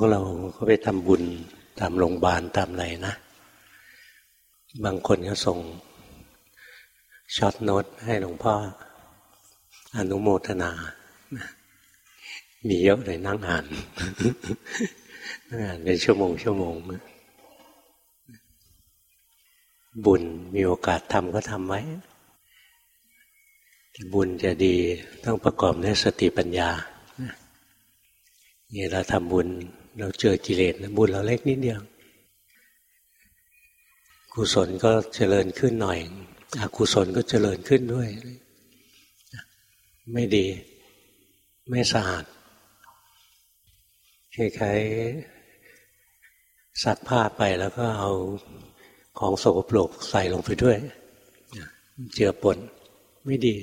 วกเราก็ไปทำบุญตามโรงพยาบาลตามไรนะ บางคนก็ส่งช็อตโน้ตให้หลวงพ่อ อนุโมทนา มีเยอะเลยนั่งอ่านนั่งอ่านเป็นชั่วโมงชั่วโมงบุญมีโอกาสทำก็ทำไว้บุญจะดีต้องประกอบด้วยสติปัญญาเนี่ยเราทำบุญ เราเจอกิเลสบุญเราเล็กนิดเดียวกุศลก็เจริญขึ้นหน่อยอกุศลก็เจริญขึ้นด้วย ไม่ดี ไม่สะอาดคล้ายๆซักผ้าไปแล้วก็เอาของโสโปรกใส่ลงไปด้วย เจือปนไม่ดี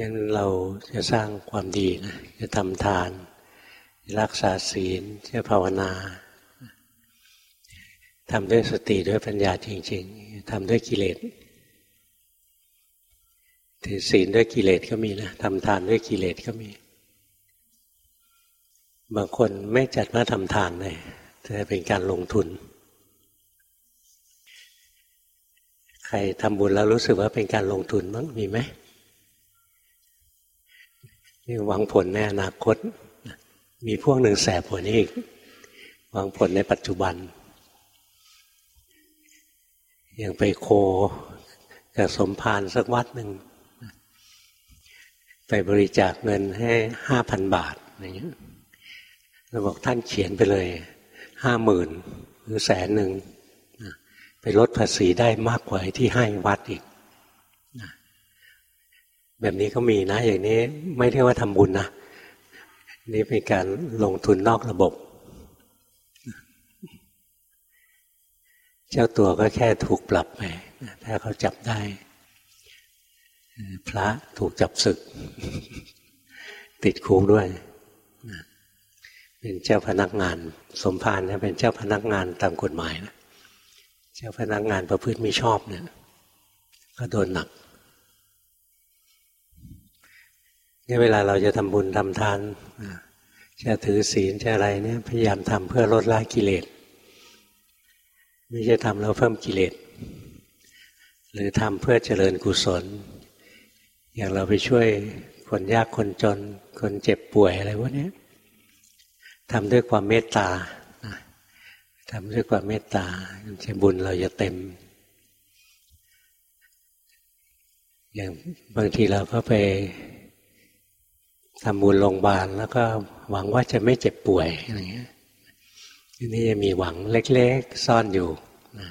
งั้นเราจะสร้างความดีนะจะทำทาน รักษาศีลจะภาวนาทำด้วยสติด้วยปัญญาจริง ๆทำด้วยกิเลสถือศีลด้วยกิเลสก็มีนะทำทานด้วยกิเลสก็มี บางคนไม่จัดว่าทำทานเลยแต่เป็นการลงทุน ใครทำบุญแล้วรู้สึกว่าเป็นการลงทุนมั้งมีไหม นี่หวังผลในอนาคต มีพวกหนึ่งแสบผลอีกหวังผลในปัจจุบัน อยังไปโคกับสมภารสักวัดหนึ่งไปบริจาคเงินให้ห้าพันบาทอย่างเงี้ยเราบอกท่านเขียนไปเลยห้าหมื่นหรือแสนหนึ่งไปลดภาษีได้มากกว่าที่ให้วัดอีก แบบนี้ก็มีนะ อย่างนี้ไม่เรียกว่าทำบุญนะนี่เป็นการลงทุนนอกระบบ เจ้าตัวก็แค่ถูกปรับไปถ้าเขาจับได้ พระถูกจับศึก ติดคุกด้วย เป็นเจ้าพนักงาน สมภารนะเป็นเจ้าพนักงานตามกฎหมายนะเจ้าพนักงานประพฤติไม่ชอบเนี่ยก็โดนหนัก นี่เวลาเราจะทำบุญทำทานจะถือศีลจะอะไรเนี่ยพยายามทำเพื่อลดละกิเลสไม่ใช่ทำแล้วเพิ่มกิเลสหรือทำเพื่อเจริญกุศล อย่างเราไปช่วยคนยากคนจน คนเจ็บป่วยอะไรพวกนี้ทำด้วยความเมตตาทำด้วยความเมตตาจะบุญเราจะเต็ม อย่างบางทีเราก็ไป ทำบุญโรงพยาบาลแล้วก็หวังว่าจะไม่เจ็บป่วยอะไรเงี้ยทีนี้จะมีหวังเล็กๆ ซ่อนอยู่นะ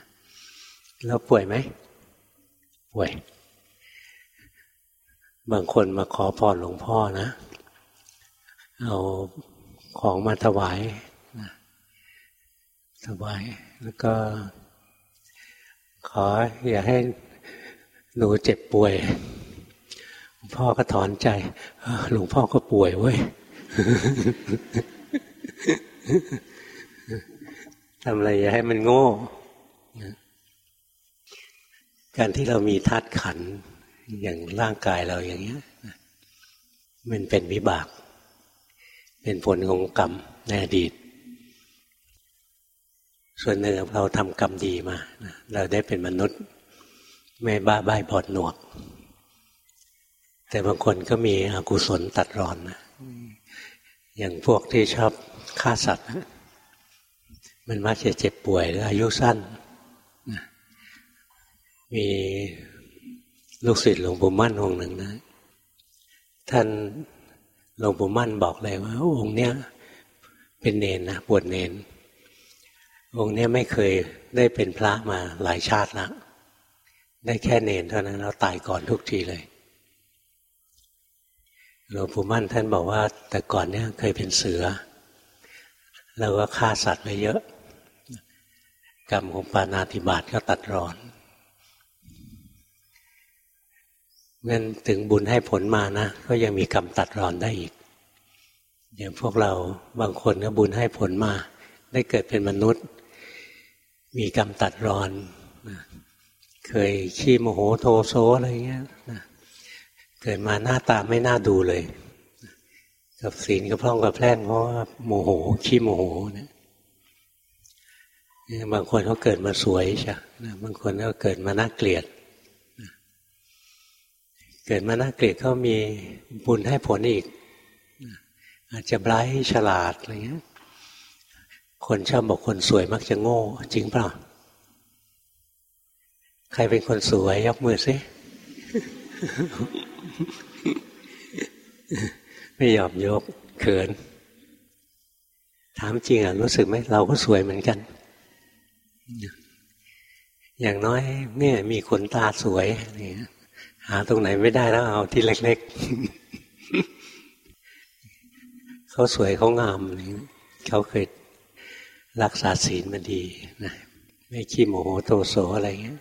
แล้วป่วยไหมป่วย บางคนมาขอพรหลวงพ่อนะ เอาของมาถวายนะถวาย แล้วก็ ขออย่าให้หนูเจ็บป่วย พ่อก็ถอนใจหลวงพ่อก็ป่วยเว้ยทำอะไรอย่าให้มันโง่ การที่เรามีธาตุขันอย่างร่างกายเราอย่างเงี้ยมันเป็นวิบาก เป็นผลของกรรมในอดีต ส่วนหนึ่งเราทำกรรมดีมา เราได้เป็นมนุษย์ ไม่บ้าใบ้บอดหนวก แต่บางคนก็มีอกุศลตัดรอนนะอย่างพวกที่ชอบฆ่าสัตว์ มันมักจะเจ็บป่วยหรืออายุสั้น มีลูกศิษย์หลวงปู่มั่นองค์หนึ่งนะ ท่านหลวงปู่มั่นบอกเลยว่า องค์เนี้ยเป็นเนนนะบวชเนน องค์เนี้ยไม่เคยได้เป็นพระมาหลายชาติแล้วได้แค่เนนเท่านั้นแล้วตายก่อนทุกทีเลย หลวงปู่มั่นท่านบอกว่า แต่ก่อนเนี่ยเคยเป็นเสือ แล้วก็ฆ่าสัตว์ไปเยอะ กรรมของปานาธิบาตก็ตัดรอนงั้นถึงบุญให้ผลมานะ ก็ยังมีกรรมตัดรอนได้อีกอย่างพวกเราบางคนก็บุญให้ผลมา ได้เกิดเป็นมนุษย์ มีกรรมตัดรอน เคยขี้โมโหโทโซอะไรเงี้ย เกิดมาหน้าตาไม่น่าดูเลย กับศีลก็พร่องกับแพร่งเพราะว่าโมโหขี้โมโหเนี่ยบางคนเขาเกิดมาสวยใช่บางคนก็เกิดมาน่าเกลียด เกิดมาน่าเกลียดเขามีบุญให้ผลอีก อาจจะไร้ฉลาดอะไรเงี้ย คนชอบบอกคนสวยมักจะโง่ จริงเปล่า ใครเป็นคนสวยยกมือสิ ไม่ยอมยกเขิน ถามจริงอะรู้สึกไหมเราก็สวยเหมือนกัน อย่างน้อยเนี่ย มีขนตาสวยหาตรงไหนไม่ได้แล้วเอาที่เล็กๆ เขาสวยเขางามเขาเคยรักษาศีลมาดีนะไม่ขี้โมโหโตโสอะไรเงี้ย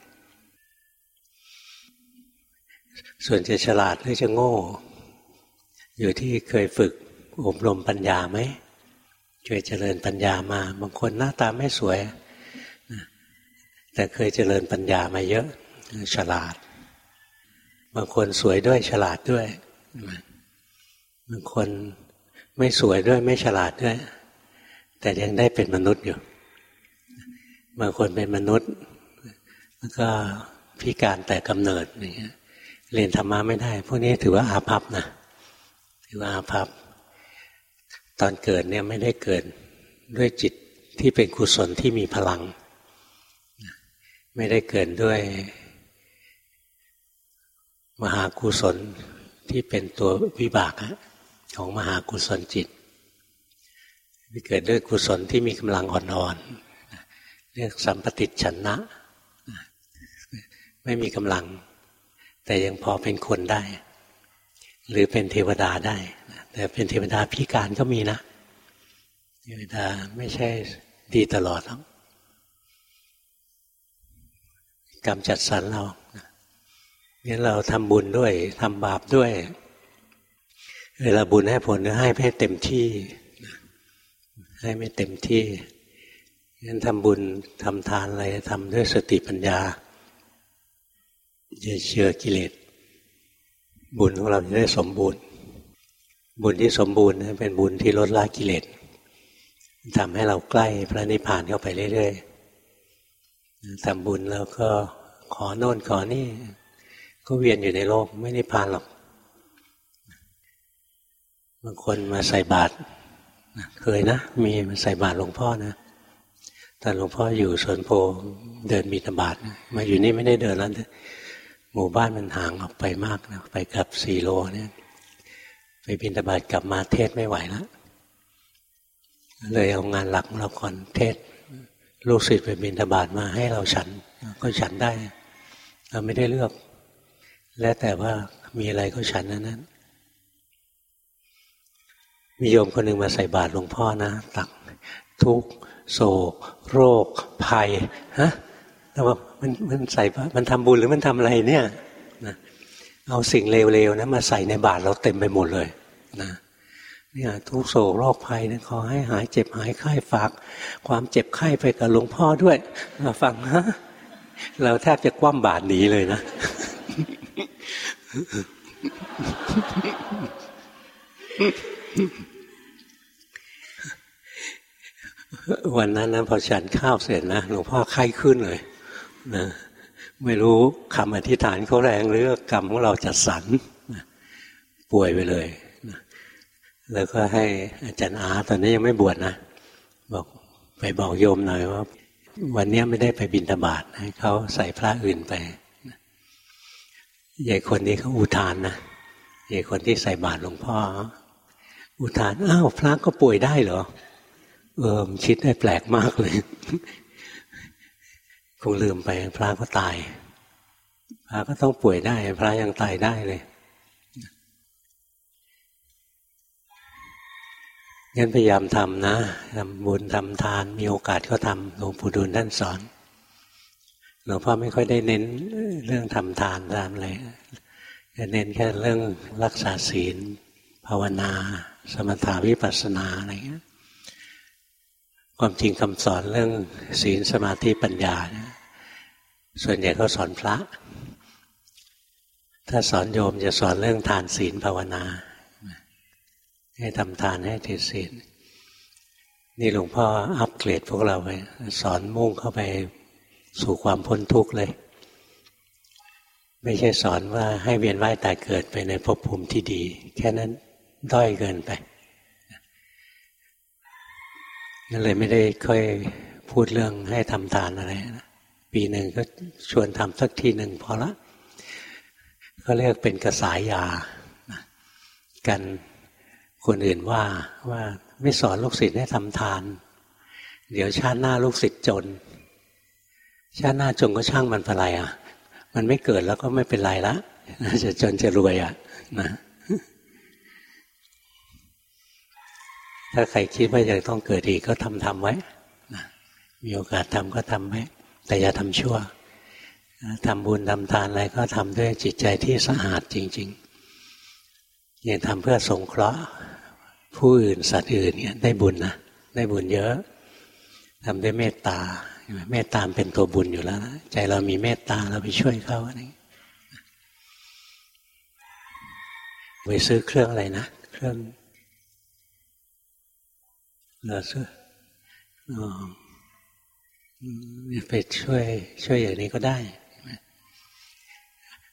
ส่วนจะฉลาดหรือจะโง่ อยู่ที่เคยฝึกอบรมปัญญาไหมเคยเจริญปัญญามา บางคนหน้าตาไม่สวย แต่เคยเจริญปัญญามาเยอะ ฉลาด บางคนสวยด้วยฉลาดด้วย บางคนไม่สวยด้วยไม่ฉลาดด้วย แต่ยังได้เป็นมนุษย์อยู่ บางคนเป็นมนุษย์ แล้วก็พิการแต่กำเนิดอย่างเงี้ย เรียนธรรมะไม่ได้ พวกนี้ถือว่าอาภัพนะถือว่าอาภัพตอนเกิดเนี่ยไม่ได้เกิดด้วยจิตที่เป็นกุศลที่มีพลัง ไม่ได้เกิดด้วย มหากุศลที่เป็นตัววิบากของมหากุศลจิตเกิดด้วยกุศลที่มีกำลังอ่อนๆเรียกสัมปติชนะ ไม่มีกำลัง แต่ยังพอเป็นคนได้ หรือเป็นเทวดาได้ แต่เป็นเทวดาพิการก็มีนะ เทวดาไม่ใช่ดีตลอดหรอกกรรมจัดสรรเรางั้นเราทำบุญด้วยทำบาปด้วย เวลาบุญให้ผลให้ไม่เต็มที่ ให้ไม่เต็มที่งั้นทำบุญทำทานอะไรทำด้วยสติปัญญา จะเชื่อกิเลสบุญของเราจะได้สมบูรณ์ บุญที่สมบูรณ์เป็นบุญที่ลดละกิเลสทำให้เราใกล้พระนิพพานเข้าไปเรื่อยๆทำบุญแล้วก็ขอโน่นขอนี่ ก็เวียนอยู่ในโลกไม่นิพพานหรอกบางคนมาใส่บาตรเคยนะ มีมาใส่บาตรหลวงพ่อนะตอนหลวงพ่ออยู่สวนโพเดินมีตบาตรมาอยู่นี่ไม่ได้เดินแล้ว หมู่บ้านมันห่างออกไปมากนะไปกับสี่โลเนี่ยไปบินตบาตกลับมาเทศไม่ไหวแล้วเลยเอางานหลักของเราก่อนเทศ ลูกศิษย์ไปบินตบาตมาให้เราฉัน ก็ฉันได้ เราไม่ได้เลือก และแต่ว่ามีอะไรก็ฉันนั้นนั้นมีโยมคนหนึ่งมาใส่บาตรหลวงพ่อนะ ตักทุกโศก โรค ภัย ฮะ แล้วว่ามันมันใส่มันทำบุญหรือมันทำอะไรเนี่ยนะเอาสิ่งเลวๆนะมาใส่ในบาตรเราเต็มไปหมดเลยนะเนี่ยทุกโศกโรคภัยนะขอให้หายเจ็บหายไข้ฝาก ความเจ็บไข้ไปกับหลวงพ่อด้วยมาฟังฮะเราแทบจะคว่ำบาตรหนีเลยนะวันนั้นนะพอฉันข้าวเสร็จนะหลวงพ่อไข้ขึ้นเลย นะไม่รู้คำอธิษฐานเขาแรงหรือกรรมของเราจัดสรรป่วยไปเลยนะแล้วก็ให้อาจารย์อาตอนนี้ยังไม่บวชนะ บอกไปบอกโยมหน่อยว่า วันนี้ไม่ได้ไปบินตบาทให้เขาใส่พระอื่นไปใหญ่คนนี้เขาอุทานนะใหญ่คนที่ใส่บาตรหลวงพ่อ อุทานอ้าวพระก็ป่วยได้เหรอเออคิดได้แปลกมากเลย คงลืมไปพระก็ตาย พระก็ต้องป่วยได้ พระยังตายได้เลยงั้นพยายามทำนะทำบุญทำทาน มีโอกาสก็ทำหลวงปู่ดูลท่านสอนหลวงพ่อไม่ค่อยได้เน้นเรื่องทำทานทำอะไรจะเน้นแค่เรื่องรักษาศีล ภาวนา สมถาวิปัสสนาอะไรเงี้ย ความจริงคำสอนเรื่องศีลสมาธิปัญญาส่วนใหญ่เขาสอนพระ ถ้าสอนโยมจะสอนเรื่องทานศีลภาวนา ให้ทำทานให้ถือศีล นี่หลวงพ่ออัปเกรดพวกเราไปสอนมุ่งเข้าไปสู่ความพ้นทุกข์เลย ไม่ใช่สอนว่าให้เวียนว่ายตายเกิดไปในภพภูมิที่ดี แค่นั้นด้อยเกินไป นั่นเลยไม่ได้ค่อยพูดเรื่องให้ทำทานอะไรนะปีหนึ่งก็ชวนทำสักทีหนึ่งพอละก็เรียกเป็นกระสายยากันคนอื่นว่าว่าไม่สอนลูกศิษย์ให้ทำทาน เดี๋ยวชาติหน้าลูกศิษย์จน ชาติหน้าจนก็ช่างมันเป็นไรอะ มันไม่เกิดแล้วก็ไม่เป็นไรละจะจนจะรวยอะนะ ถ้าใครคิดว่าจะต้องเกิดอีกก็ทำทำไว้นะมีโอกาสทำก็ทำไว้แต่อย่าทำชั่วทำบุญทำทานอะไรก็ทำด้วยจิตใจที่สะอาดจริงๆอย่าทำเพื่อสงเคราะห์ผู้อื่นสัตว์อื่นเนี่ยได้บุญนะได้บุญเยอะทำด้วยเมตตาเมตตาเป็นตัวบุญอยู่แล้วนะใจเรามีเมตตาเราไปช่วยเขาอะไรไปซื้อเครื่องอะไรนะ เครื่อง เราซื้อไปช่วยช่วยอย่างนี้ก็ได้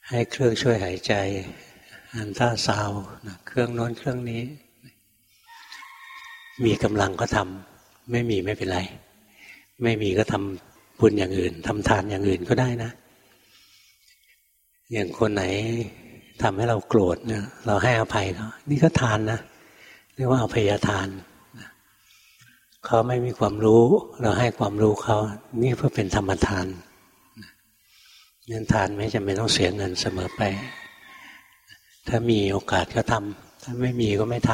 ให้เครื่องช่วยหายใจ อันท่าซาวเครื่องโน้นเครื่องนี้ มีกำลังก็ทำไม่มีไม่เป็นไร ไม่มีก็ทำบุญอย่างอื่นทำทานอย่างอื่นก็ได้นะ อย่างคนไหนทำให้เราโกรธเนี่ยเราให้อภัยเขานี่ก็ทานนะเรียกว่าอภัยทาน เขาไม่มีความรู้ เราให้ความรู้เขา นี่เพื่อเป็นธรรมทานเงินทานไม่จำเป็นต้องเสียเงินเสมอไป ถ้ามีโอกาสก็ทำถ้าไม่มีก็ไม่ท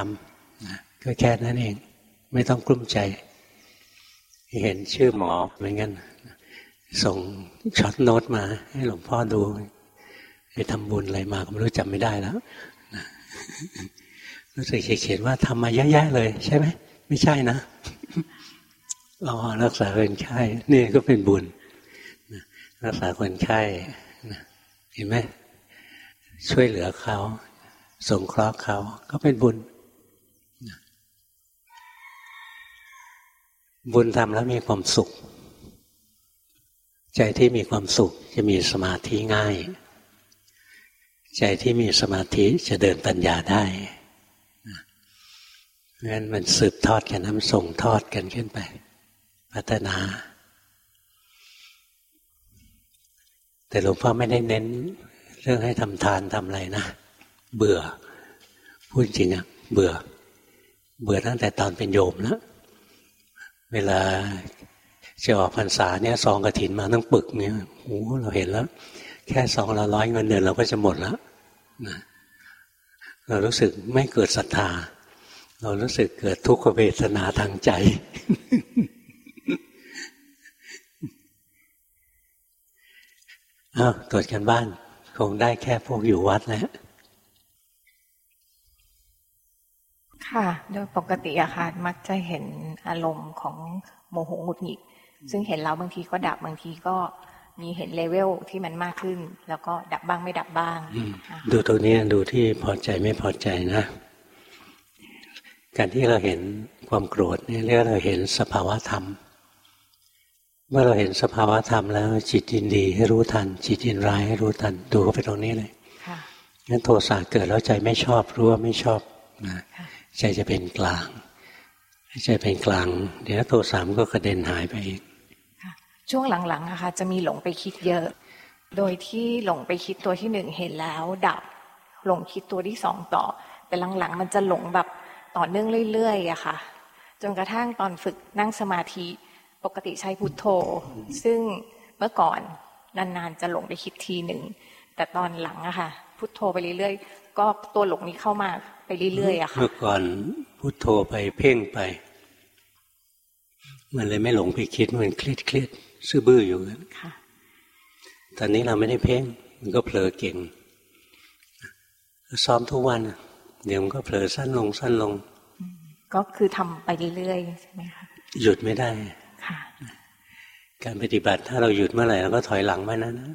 ำก็แค่นั้นเอง ไม่ต้องกลุ้มใจ เห็นชื่อหมอเหมือนกันส่งช็อตโน้ตมา ให้หลวงพ่อดู ไปทำบุญอะไรมาก็ไม่รู้จำไม่ได้แล้วรู้สึกเขียนว่าทำมาแย่ๆเลย ใช่ไหม ไม่ใช่นะ อ๋อรักษาคนไข้นี่ก็เป็นบุญรักษาคนไข้เห็นไหมช่วยเหลือเขา สงเคราะห์เขาก็เป็นบุญ บุญทำแล้วมีความสุข ใจที่มีความสุขจะมีสมาธิง่าย ใจที่มีสมาธิจะเดินปัญญาได้ เพราะฉะนั้นมันสืบทอดกันน้ำส่งทอดกันขึ้นไป พัฒนา แต่หลวงพ่อไม่ได้เน้น เรื่องให้ทำทานทำอะไรนะ เบื่อ พูดจริงอะเบื่อ เบื่อตั้งแต่ตอนเป็นโยมแล้วเวลาจะออกพรรษาเนี่ยซองกระถินมาตั้งปึกเนี่ยโอ้เราเห็นแล้ว แค่ซองละร้อยเงินเดือนเราก็จะหมดแล้วนะเรารู้สึกไม่เกิดศรัทธา เรารู้สึกเกิดทุกขเวทนาทางใจ อ้าวตรวจกันบ้าน คงได้แค่พวกอยู่วัดแล้วค่ะ โดยปกติอะค่ะมักจะเห็นอารมณ์ของโมโหหงุดหงิด ซึ่งเห็นแล้วบางทีก็ดับบางทีก็มีเห็นเลเวลที่มันมากขึ้น แล้วก็ดับบ้างไม่ดับบ้าง ดูตัวนี้ดูที่พอใจไม่พอใจนะ การที่เราเห็นความโกรธนี่เรียกเราเห็นสภาวะธรรม เมื่อเราเห็นสภาวะธรรมแล้ว จิตยินดีให้รู้ทัน จิตยินร้ายให้รู้ทันดูเข้าไปตรงนี้เลยงั้นโทสะเกิดแล้วใจไม่ชอบรู้ว่าไม่ชอบนะใจจะเป็นกลางใจเป็นกลาง เดี๋ยวโทสามก็กระเด็นหายไปเองช่วงหลังๆอะค่ะจะมีหลงไปคิดเยอะ โดยที่หลงไปคิดตัวที่หนึ่งเห็นแล้วดับ หลงคิดตัวที่สองต่อ แต่หลังๆ มันจะหลงแบบ ต่อเนื่องเรื่อยๆอะค่ะ จนกระทั่งตอนฝึกนั่งสมาธิปกติใช้พุทโธ ซึ่งเมื่อก่อนนานๆจะหลงไปคิดทีหนึ่งแต่ตอนหลังอะค่ะ พุทโธไปเรื่อยๆ ก็ตัวหลงนี้เข้ามาไปเรื่อยๆอะค่ะเมื่อก่อนพุทโธไปเพ่งไป มันเลยไม่หลงไปคิดมันเครียดเครียดซื่อบื้ออยู่นั้นตอนนี้เราไม่ได้เพ่งมันก็เผลอเก่งซ้อมทุกวัน เดี๋ยวมันก็เผลอสั้นลงสั้นลง ก็คือทำไปเรื่อยๆใช่ไหมคะหยุดไม่ได้ค่ะ การปฏิบัติถ้าเราหยุดเมื่อไหร่เราก็ถอยหลังไปนะนะ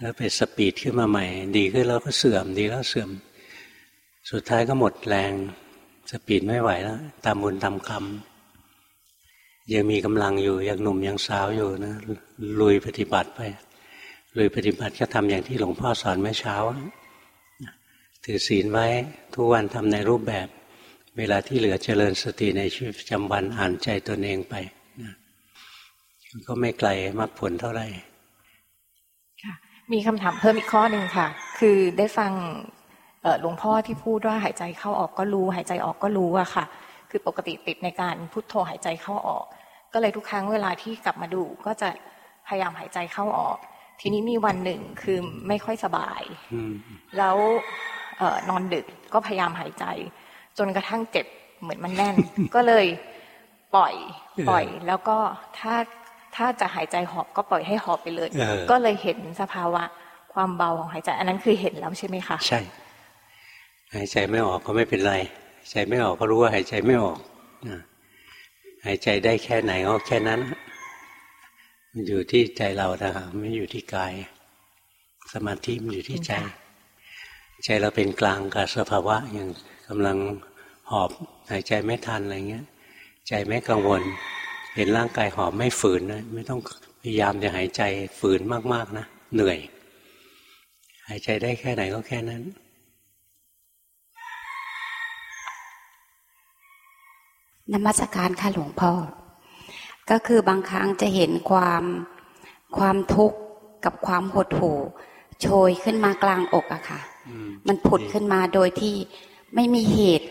แล้วไปสปีดขึ้นมาใหม่ ดีขึ้นแล้วก็เสื่อมดีแล้วเสื่อม สุดท้ายก็หมดแรง สปีดไม่ไหวแล้ว ตามบุญตามกรรมยังมีกำลังอยู่ยังหนุ่มยังสาวอยู่นะลุยปฏิบัติไปลุยปฏิบัติก็ทำอย่างที่หลวงพ่อสอนเมื่อเช้า ถือศีลไว้ทุกวันทำในรูปแบบ เวลาที่เหลือเจริญสติในชีวิตประจำวันอ่านใจตนเองไปนะก็ไม่ไกลมากผลเท่าไหร่มีคำถามเพิ่มอีกข้อหนึ่งค่ะ คือได้ฟังหลวงพ่อที่พูดว่าหายใจเข้าออกก็รู้ หายใจออกก็รู้อะค่ะ คือปกติติดในการพุทโธหายใจเข้าออก ก็เลยทุกครั้งเวลาที่กลับมาดูก็จะพยายามหายใจเข้าออก ทีนี้มีวันหนึ่งคือไม่ค่อยสบาย แล้ว นอนดึกก็พยายามหายใจ จนกระทั่งเจ็บเหมือนมันแน่น ก็เลยปล่อยปล่อย แล้วก็ถ้าถ้าจะหายใจหอบก็ปล่อยให้หอบไปเลย ก็เลยเห็นสภาวะความเบาของหายใจ อันนั้นคือเห็นแล้วใช่ไหมคะใช่หายใจไม่ออกก็ไม่เป็นไรใจไม่ออกก็รู้ว่าหายใจไม่ออกหายใจได้แค่ไหนก็แค่นั้นมันอยู่ที่ใจเรานะคไม่อยู่ที่กาย สมาธิมันอยู่ที่ใจ ใจเราเป็นกลางกับสภาวะอย่างกำลังหอบหายใจไม่ทันอะไรเงี้ย ใจไม่กังวล เห็นร่างกายหอบไม่ฝืนนะไม่ต้องพยายามจะหายใจฝืนมากๆนะเหนื่อย หายใจได้แค่ไหนก็แค่นั้น นมัสการค่ะหลวงพ่อ ก็คือบางครั้งจะเห็นความความทุกข์กับความหดหู่โชยขึ้นมากลางอกอะค่ะ มันผุดขึ้นมาโดยที่ไม่มีเหตุ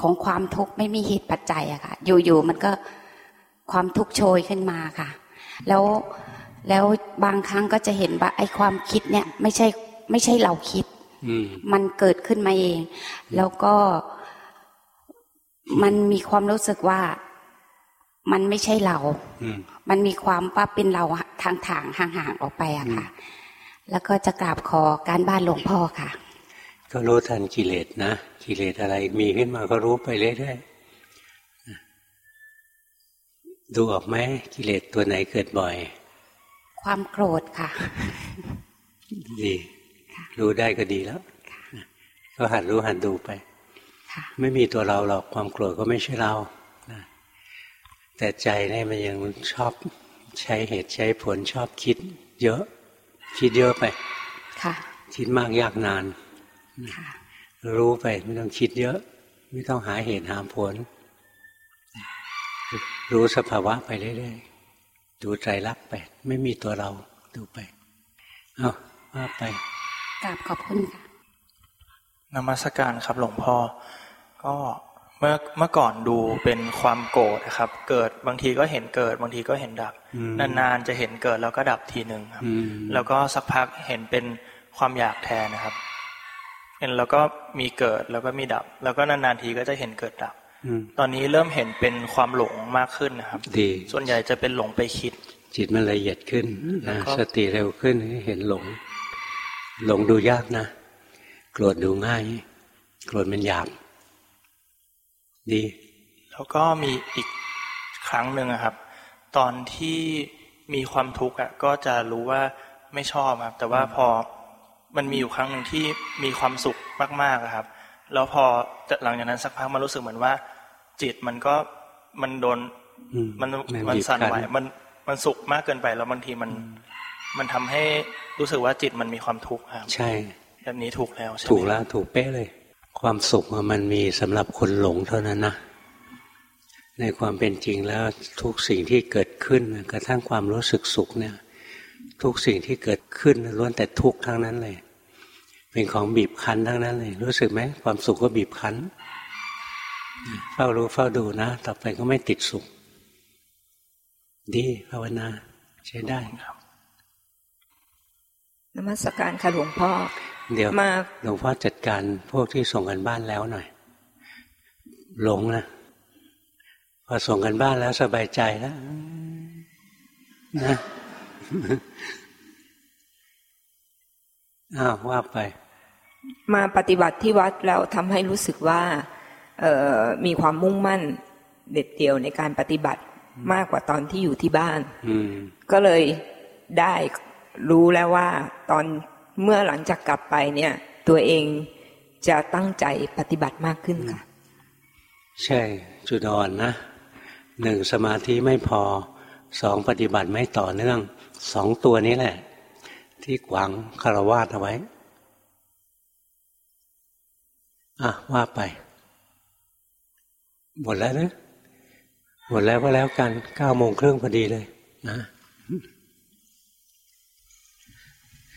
ของความทุกข์ไม่มีเหตุปัจจัยอะค่ะ อยู่ๆมันก็ความทุกข์โชยขึ้นมาค่ะ แล้วแล้วบางครั้งก็จะเห็นว่าไอ้ความคิดเนี่ยไม่ใช่ไม่ใช่เราคิดมันเกิดขึ้นมาเอง แล้วก็มันมีความรู้สึกว่ามันไม่ใช่เรา มันมีความว่าเป็นเราทางทางห่างๆออกไปอะค่ะ แล้วก็จะกราบขอการบ้านหลวงพ่อค่ะ ก็รู้ทันกิเลสนะ กิเลสอะไรมีขึ้นมาก็รู้ไปเรื่อยๆดูออกไหมกิเลสตัวไหนเกิดบ่อย ความโกรธค่ะ ดีรู้ได้ก็ดีแล้ว ก็หัดรู้หัดดูไป ไม่มีตัวเราหรอกความโกรธก็ไม่ใช่เราแต่ใจนี่มันยังชอบใช้เหตุใช้ผลชอบคิด เยอะ คิดเยอะไปคิดมากยากนาน รู้ไปไม่ต้องคิดเยอะ ไม่ต้องหาเหตุหาผล รู้สภาวะไปเรื่อยๆ ดูใจรักไป ไม่มีตัวเราดูไป เอาว่าไปกราบขอบคุณค่ะนมัสการครับหลวงพ่อ ก็ เมื่อเมื่อก่อนดูเป็นความโกรธครับ เกิดบางทีก็เห็นเกิดบางทีก็เห็นดับ นานๆจะเห็นเกิดแล้วก็ดับทีหนึ่งครับ แล้วก็สักพักเห็นเป็นความอยากแทนนะครับเห็นแล้วก็มีเกิดแล้วก็มีดับ แล้วก็นานๆทีก็จะเห็นเกิดดับตอนนี้เริ่มเห็นเป็นความหลงมากขึ้นนะครับดีส่วนใหญ่จะเป็นหลงไปคิด จิตมันละเอียดขึ้นนะสติเร็วขึ้นเห็นหลง หลงดูยากนะ โกรธดูง่าย โกรธมันหยาบ ดี แล้วก็มีอีกครั้งหนึ่งครับ ตอนที่มีความทุกข์อะก็จะรู้ว่าไม่ชอบครับ แต่ว่าพอมันมีอยู่ครั้งหนึ่งที่มีความสุขมากๆครับ แล้วพอหลังจากนั้นสักพักมันรู้สึกเหมือนว่า จิตมันก็มันโดนมันมันสั่นไหวมันมันสุขมากเกินไปแล้วบางทีมันมันทำให้รู้สึกว่าจิตมันมีความทุกข์ครับใช่แบบนี้ถูกแล้วใช่ถูกแล้วถูกเป๊ะเลย ความสุขมันมีสำหรับคนหลงเท่านั้นนะ ในความเป็นจริงแล้วทุกสิ่งที่เกิดขึ้นกระทั่งความรู้สึกสุขเนี่ย ทุกสิ่งที่เกิดขึ้นล้วนแต่ทุกข์ทั้งนั้นเลย เป็นของบีบคั้นทั้งนั้นเลย รู้สึกไหมความสุขก็บีบคั้นเฝ้ารู้เฝ้าดูนะ ต่อไปก็ไม่ติดสุข ดีภาวนาใช้ได้ครับนมัสการค่ะหลวงพ่อ เดี๋ยวมาหลวงพ่อจัดการพวกที่ส่งกันบ้านแล้วหน่อย หลงนะพอส่งกันบ้านแล้วสบายใจแล้วนะอ้าวว่าไป มาปฏิบัติที่วัดแล้วทำให้รู้สึกว่าเออมีความมุ่งมั่นเด็ดเดี่ยวในการปฏิบัติมากกว่าตอนที่อยู่ที่บ้านก็เลยได้รู้แล้วว่าตอน เมื่อหลังจากกลับไปเนี่ย ตัวเองจะตั้งใจปฏิบัติมากขึ้นค่ะ ใช่ จุดอ่อนนะหนึ่งสมาธิไม่พอสองปฏิบัติไม่ต่อเนื่องสองตัวนี้แหละ ที่ขวางคารวาสเอาไว้ อะ ว่าไป หมดแล้วนะหมดแล้วก็แล้วกันเก้าโมงครึ่งพอดีเลย นะ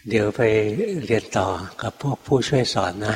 เดี๋ยวไปเรียนต่อกับพวกผู้ช่วยสอนนะ